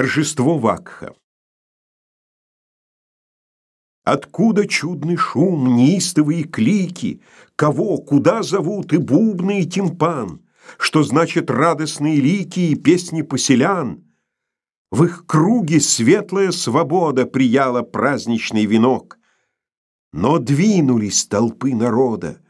Торжество Вакха Откуда чудный шум, неистовые клики, Кого, куда зовут и бубны, и тимпан? Что значит радостные лики и песни поселян? В их круге светлая свобода Прияла праздничный венок. Но двинулись толпы народа.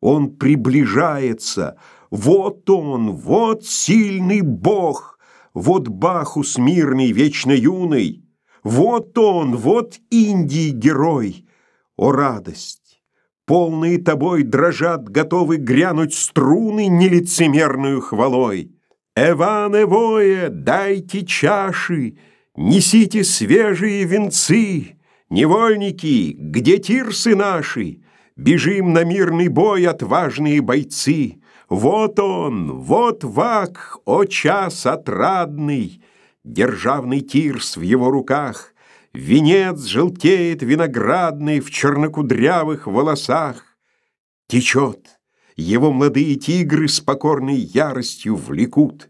Он приближается. Вот он, вот сильный Бог, вот Бахус мирный, вечно юный. Вот он, вот Индии герой. О радость! Полные тобой дрожат, готовы грянуть струны нелицемерную хвалой. Эван Эвое, дайте чаши, несите свежие венцы. Невольники, где тирсы наши? Бежим на мирный бой, отважные бойцы. Вот он, вот вак, о час отрадный, Державный тирс в его руках, Венец желтеет виноградный В чернокудрявых волосах. Течет, его молодые тигры С покорной яростью влекут.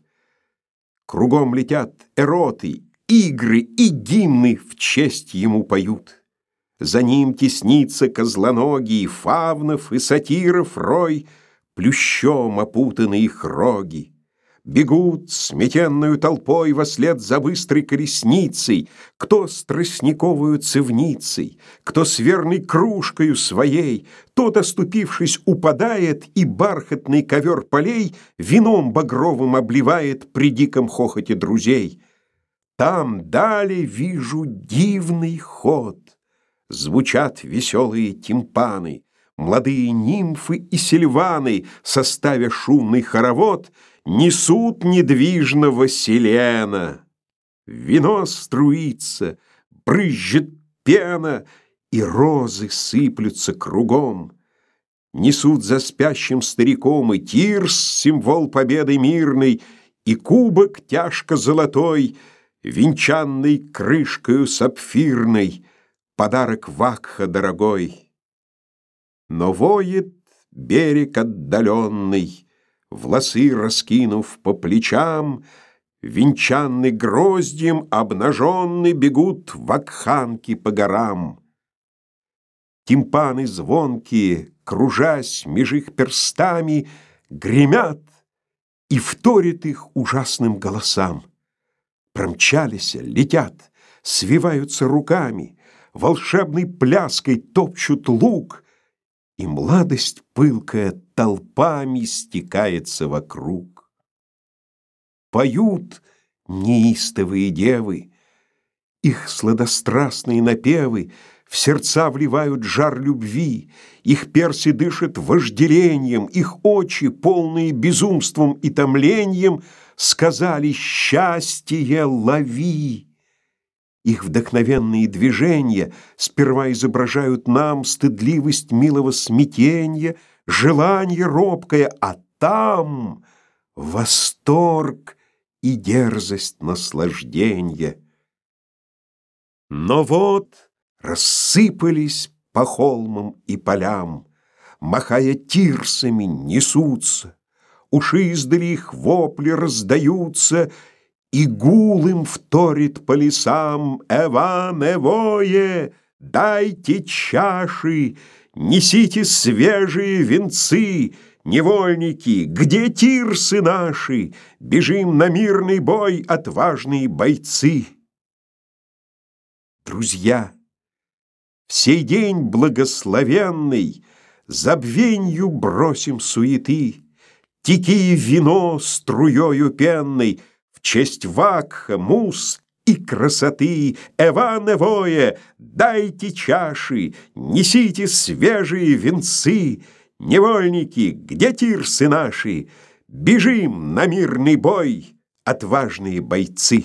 Кругом летят эроты, игры и гимны В честь ему поют. За ним теснится козлоногий, Фавнов и сатиров рой, Плющом опутаны их роги. Бегут сметенную толпой Вослед за быстрой колесницей, Кто с тростниковую цивницей, Кто с верной кружкою своей, Тот, оступившись, упадает, И бархатный ковер полей Вином багровым обливает При диком хохоте друзей. Там далее вижу дивный ход — Звучат веселые тимпаны, Молодые нимфы и сильваны, Составя шумный хоровод, Несут недвижного селена. Вино струится, брызжет пена, И розы сыплются кругом. Несут за спящим стариком И тирс, символ победы мирной, И кубок тяжко золотой, Венчанный крышкою сапфирной — подарок Вакха дорогой. Но воет берег отдаленный, Волосы раскинув по плечам, Венчанный гроздьем обнаженный Бегут вакханки по горам. Тимпаны звонкие, кружась меж их перстами, Гремят и вторят их ужасным голосам. Промчались, летят, свиваются руками — волшебной пляской топчут лук, и младость пылкая толпами стекается вокруг. Поют неистовые девы, их сладострастные напевы в сердца вливают жар любви, их перси дышат вожделением, их очи, полные безумством и томлением, сказали «Счастье лови!» Их вдохновенные движения сперва изображают нам стыдливость милого смятения, желание робкое, а там восторг и дерзость наслаждения. Но вот рассыпались по холмам и полям, махая тирсами несутся, уши издали их вопли раздаются — и гул им вторит по лесам Эван Эвое, дайте чаши, Несите свежие венцы, Невольники, где тирсы наши? Бежим на мирный бой, отважные бойцы. Друзья, в сей день благословенный Забвенью бросим суеты, Теки вино струёю пенной — честь Вакха, Мус и красоты, Эван Эвое, дайте чаши, несите свежие венцы, Невольники, где тирсы наши? Бежим на мирный бой, отважные бойцы!